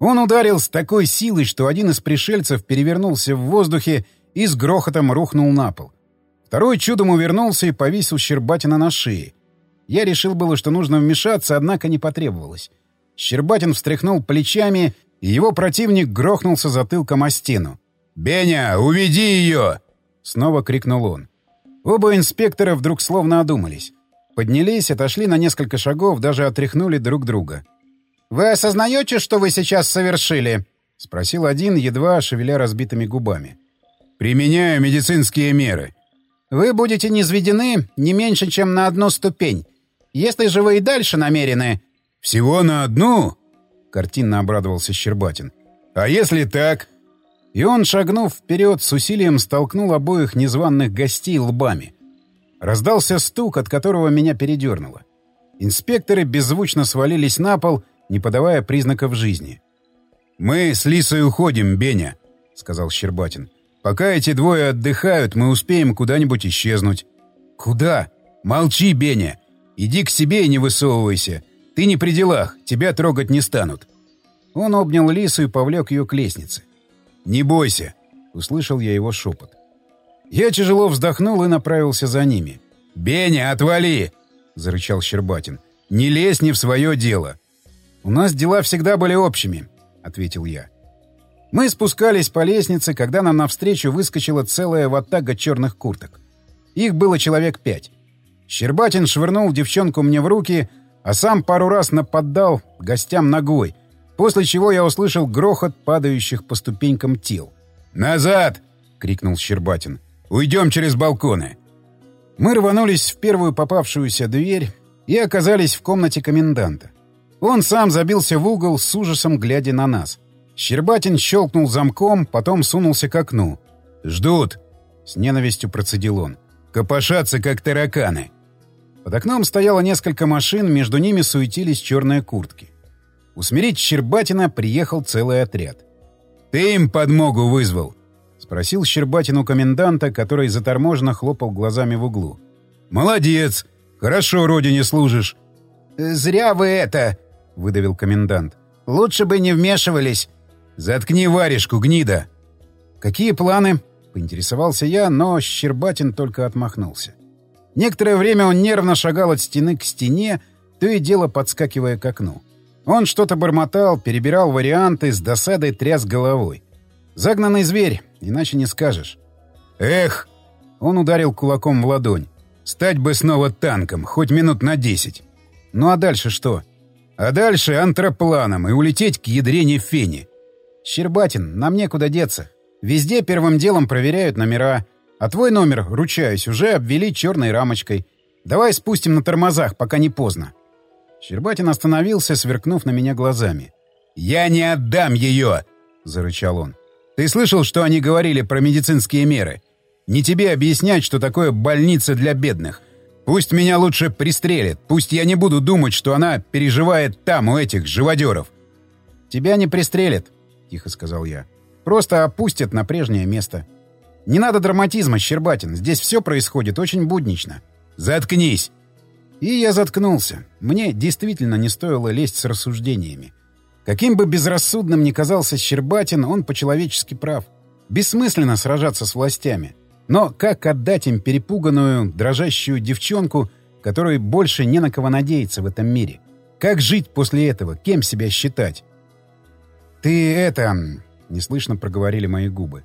Он ударил с такой силой, что один из пришельцев перевернулся в воздухе и с грохотом рухнул на пол. Второй чудом увернулся и повесил Щербатина на шее. Я решил было, что нужно вмешаться, однако не потребовалось. Щербатин встряхнул плечами, и его противник грохнулся затылком о стену. «Беня, уведи ее!» — снова крикнул он. Оба инспектора вдруг словно одумались. Поднялись, отошли на несколько шагов, даже отряхнули друг друга. «Вы осознаете, что вы сейчас совершили?» — спросил один, едва шевеля разбитыми губами. «Применяю медицинские меры», вы будете низведены не меньше, чем на одну ступень. Если же вы и дальше намерены...» «Всего на одну?» — картинно обрадовался Щербатин. «А если так?» И он, шагнув вперед, с усилием столкнул обоих незваных гостей лбами. Раздался стук, от которого меня передернуло. Инспекторы беззвучно свалились на пол, не подавая признаков жизни. «Мы с Лисой уходим, Беня», — сказал Щербатин. «Пока эти двое отдыхают, мы успеем куда-нибудь исчезнуть». «Куда? Молчи, Беня! Иди к себе и не высовывайся. Ты не при делах, тебя трогать не станут». Он обнял Лису и повлек ее к лестнице. «Не бойся!» — услышал я его шепот. Я тяжело вздохнул и направился за ними. «Беня, отвали!» — зарычал Щербатин. «Не лезь не в свое дело!» «У нас дела всегда были общими», — ответил я. Мы спускались по лестнице, когда нам навстречу выскочила целая ватага черных курток. Их было человек пять. Щербатин швырнул девчонку мне в руки, а сам пару раз нападал гостям ногой, после чего я услышал грохот падающих по ступенькам тел. «Назад!» — крикнул Щербатин. «Уйдем через балконы!» Мы рванулись в первую попавшуюся дверь и оказались в комнате коменданта. Он сам забился в угол с ужасом, глядя на нас. Щербатин щелкнул замком, потом сунулся к окну. «Ждут!» — с ненавистью процедил он. «Копошатся, как тараканы!» Под окном стояло несколько машин, между ними суетились черные куртки. Усмирить Щербатина приехал целый отряд. «Ты им подмогу вызвал?» — спросил Щербатину коменданта, который заторможенно хлопал глазами в углу. «Молодец! Хорошо родине служишь!» «Зря вы это!» — выдавил комендант. «Лучше бы не вмешивались!» «Заткни варежку, гнида!» «Какие планы?» — поинтересовался я, но Щербатин только отмахнулся. Некоторое время он нервно шагал от стены к стене, то и дело подскакивая к окну. Он что-то бормотал, перебирал варианты, с досадой тряс головой. Загнанный зверь, иначе не скажешь. «Эх!» Он ударил кулаком в ладонь. «Стать бы снова танком, хоть минут на десять». «Ну а дальше что?» «А дальше антропланом и улететь к ядрене фени». «Щербатин, нам некуда деться. Везде первым делом проверяют номера. А твой номер, ручаюсь, уже обвели черной рамочкой. Давай спустим на тормозах, пока не поздно». Щербатин остановился, сверкнув на меня глазами. «Я не отдам ее!» — зарычал он. «Ты слышал, что они говорили про медицинские меры? Не тебе объяснять, что такое больница для бедных. Пусть меня лучше пристрелят, пусть я не буду думать, что она переживает там, у этих живодеров». «Тебя не пристрелят», — тихо сказал я. «Просто опустят на прежнее место. Не надо драматизма, Щербатин. Здесь все происходит очень буднично». «Заткнись!» И я заткнулся. Мне действительно не стоило лезть с рассуждениями. Каким бы безрассудным ни казался Щербатин, он по-человечески прав. Бессмысленно сражаться с властями. Но как отдать им перепуганную, дрожащую девчонку, которой больше не на кого надеяться в этом мире? Как жить после этого? Кем себя считать? «Ты это...» — неслышно проговорили мои губы.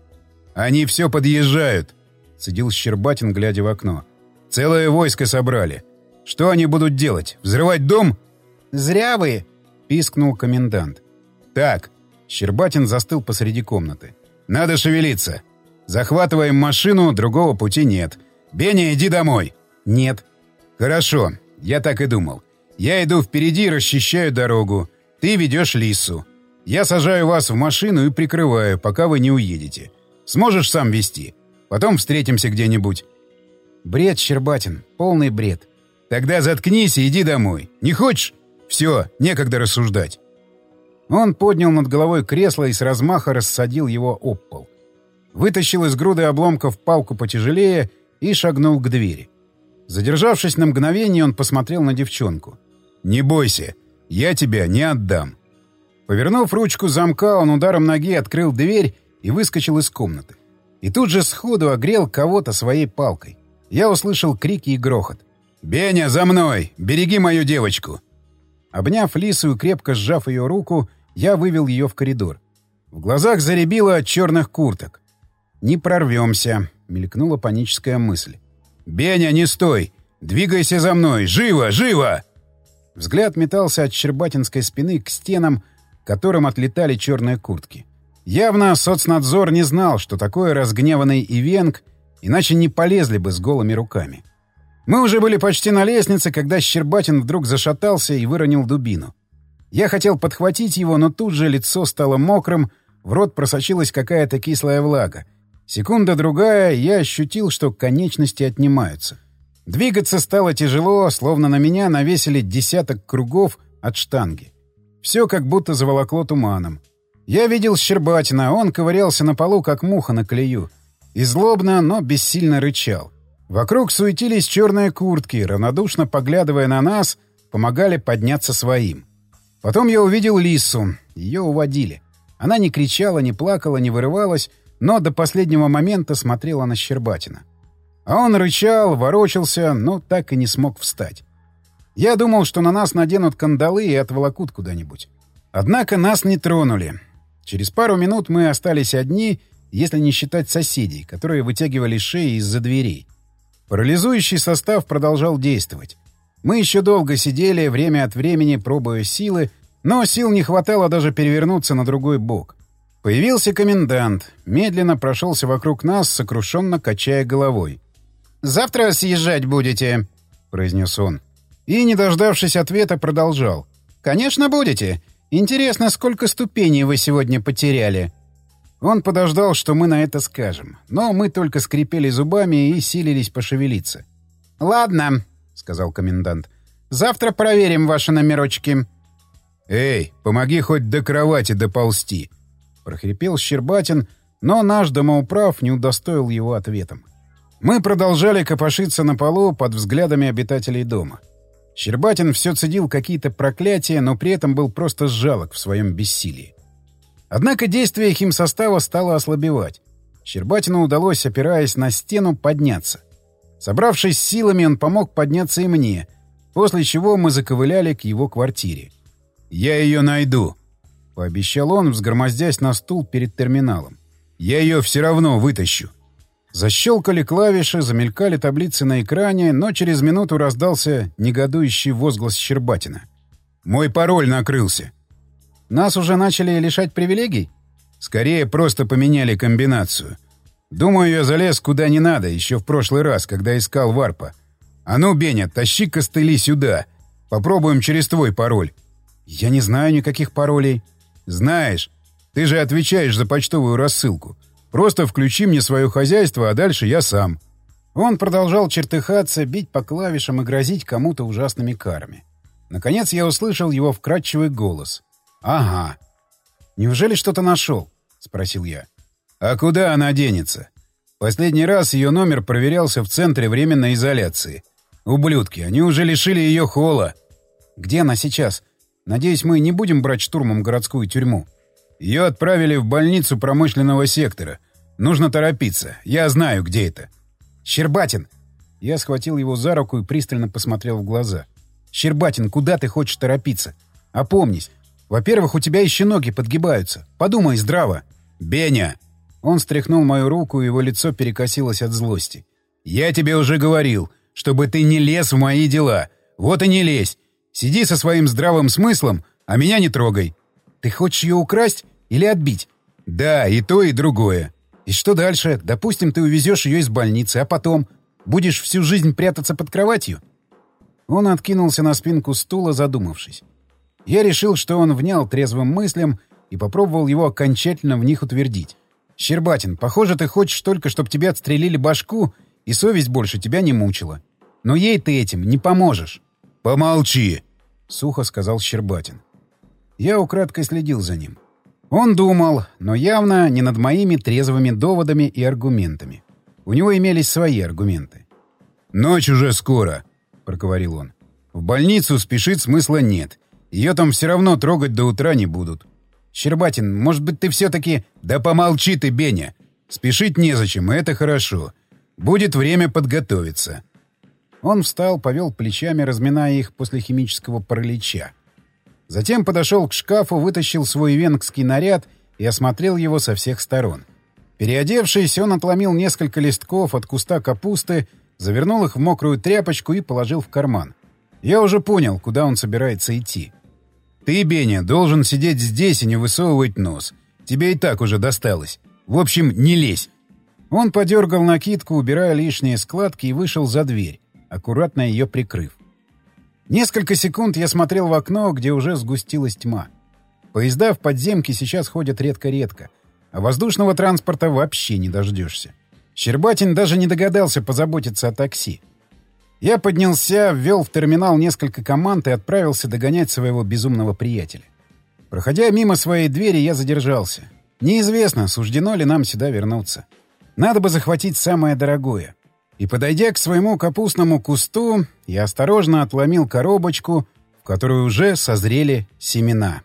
«Они все подъезжают!» — цедил Щербатин, глядя в окно. «Целое войско собрали. Что они будут делать? Взрывать дом?» «Зря вы!» — пискнул комендант. «Так». Щербатин застыл посреди комнаты. «Надо шевелиться. Захватываем машину, другого пути нет. Беня, иди домой». «Нет». «Хорошо. Я так и думал. Я иду впереди, расчищаю дорогу. Ты ведешь Лису. Я сажаю вас в машину и прикрываю, пока вы не уедете. Сможешь сам вести? Потом встретимся где-нибудь». «Бред, Щербатин. Полный бред. Тогда заткнись и иди домой. Не хочешь? Все, некогда рассуждать. Он поднял над головой кресло и с размаха рассадил его об пол. Вытащил из груды обломков палку потяжелее и шагнул к двери. Задержавшись на мгновение, он посмотрел на девчонку. «Не бойся, я тебя не отдам». Повернув ручку замка, он ударом ноги открыл дверь и выскочил из комнаты. И тут же сходу огрел кого-то своей палкой. Я услышал крики и грохот. «Беня, за мной! Береги мою девочку!» Обняв Лису и крепко сжав ее руку, я вывел ее в коридор. В глазах заребило от черных курток. «Не прорвемся», — мелькнула паническая мысль. «Беня, не стой! Двигайся за мной! Живо, живо!» Взгляд метался от Щербатинской спины к стенам, которым отлетали черные куртки. Явно соцнадзор не знал, что такое разгневанный Ивенг, иначе не полезли бы с голыми руками. Мы уже были почти на лестнице, когда Щербатин вдруг зашатался и выронил дубину. Я хотел подхватить его, но тут же лицо стало мокрым, В рот просочилась какая-то кислая влага. Секунда-другая, я ощутил, что конечности отнимаются. Двигаться стало тяжело, словно на меня навесили десяток кругов от штанги. Все как будто заволокло туманом. Я видел Щербатина, он ковырялся на полу, как муха на клею. И злобно, но бессильно рычал. Вокруг суетились черные куртки, равнодушно поглядывая на нас, помогали подняться своим. Потом я увидел Лису. Ее уводили. Она не кричала, не плакала, не вырывалась, но до последнего момента смотрела на Щербатина. А он рычал, ворочался, но так и не смог встать. Я думал, что на нас наденут кандалы и отволокут куда-нибудь. Однако нас не тронули. Через пару минут мы остались одни, если не считать соседей, которые вытягивали шеи из-за дверей. Парализующий состав продолжал действовать. Мы еще долго сидели, время от времени пробуя силы, но сил не хватало даже перевернуться на другой бок. Появился комендант, медленно прошелся вокруг нас, сокрушенно качая головой. «Завтра съезжать будете», — произнес он. И, не дождавшись ответа, продолжал. «Конечно, будете. Интересно, сколько ступеней вы сегодня потеряли?» Он подождал, что мы на это скажем. Но мы только скрипели зубами и силились пошевелиться. «Ладно», — сказал комендант. «Завтра проверим ваши номерочки». «Эй, помоги хоть до кровати доползти», — прохрипел Щербатин, но наш домоуправ не удостоил его ответом. Мы продолжали копошиться на полу под взглядами обитателей дома. Щербатин все цедил какие-то проклятия, но при этом был просто жалок в своем бессилии. Однако действие химсостава стало ослабевать. Щербатину удалось, опираясь на стену, подняться. Собравшись силами, он помог подняться и мне, после чего мы заковыляли к его квартире. «Я ее найду», — пообещал он, взгромоздясь на стул перед терминалом. «Я ее все равно вытащу». Защелкали клавиши, замелькали таблицы на экране, но через минуту раздался негодующий возглас Щербатина. «Мой пароль накрылся!» «Нас уже начали лишать привилегий?» «Скорее, просто поменяли комбинацию. Думаю, я залез куда не надо, еще в прошлый раз, когда искал варпа. А ну, Беня, тащи костыли сюда. Попробуем через твой пароль». «Я не знаю никаких паролей». «Знаешь. Ты же отвечаешь за почтовую рассылку». Просто включи мне свое хозяйство, а дальше я сам». Он продолжал чертыхаться, бить по клавишам и грозить кому-то ужасными карами. Наконец я услышал его вкрадчивый голос. «Ага. Неужели что-то нашел?» — спросил я. «А куда она денется? Последний раз ее номер проверялся в центре временной изоляции. Ублюдки, они уже лишили ее холла». «Где она сейчас? Надеюсь, мы не будем брать штурмом городскую тюрьму?» Ее отправили в больницу промышленного сектора. Нужно торопиться. Я знаю, где это. Щербатин! Я схватил его за руку и пристально посмотрел в глаза. Щербатин, куда ты хочешь торопиться? Опомнись. Во-первых, у тебя еще ноги подгибаются. Подумай здраво. Беня! Он стряхнул мою руку, и его лицо перекосилось от злости. «Я тебе уже говорил, чтобы ты не лез в мои дела. Вот и не лезь. Сиди со своим здравым смыслом, а меня не трогай. Ты хочешь ее украсть? Или отбить? Да, и то, и другое. И что дальше? Допустим, ты увезешь ее из больницы, а потом будешь всю жизнь прятаться под кроватью? Он откинулся на спинку стула, задумавшись. Я решил, что он внял трезвым мыслям и попробовал его окончательно в них утвердить. «Щербатин, похоже, ты хочешь только, чтобы тебе отстрелили башку, и совесть больше тебя не мучила. Но ей ты этим не поможешь». «Помолчи!» — сухо сказал Щербатин. Я украдкой следил за ним. Он думал, но явно не над моими трезвыми доводами и аргументами. У него имелись свои аргументы. «Ночь уже скоро», — проговорил он. «В больницу спешить смысла нет. Ее там все равно трогать до утра не будут». «Щербатин, может быть, ты все-таки...» «Да помолчи ты, Беня! Спешить незачем, и это хорошо. Будет время подготовиться». Он встал, повел плечами, разминая их после химического паралича. Затем подошел к шкафу, вытащил свой венгский наряд и осмотрел его со всех сторон. Переодевшись, он отломил несколько листков от куста капусты, завернул их в мокрую тряпочку и положил в карман. Я уже понял, куда он собирается идти. «Ты, Беня, должен сидеть здесь и не высовывать нос. Тебе и так уже досталось. В общем, не лезь». Он подергал накидку, убирая лишние складки, и вышел за дверь, аккуратно ее прикрыв. Несколько секунд я смотрел в окно, где уже сгустилась тьма. Поезда в подземке сейчас ходят редко-редко, а воздушного транспорта вообще не дождешься. Щербатин даже не догадался позаботиться о такси. Я поднялся, ввел в терминал несколько команд и отправился догонять своего безумного приятеля. Проходя мимо своей двери, я задержался. Неизвестно, суждено ли нам сюда вернуться. Надо бы захватить самое дорогое. И, подойдя к своему капустному кусту, я осторожно отломил коробочку, в которой уже созрели семена.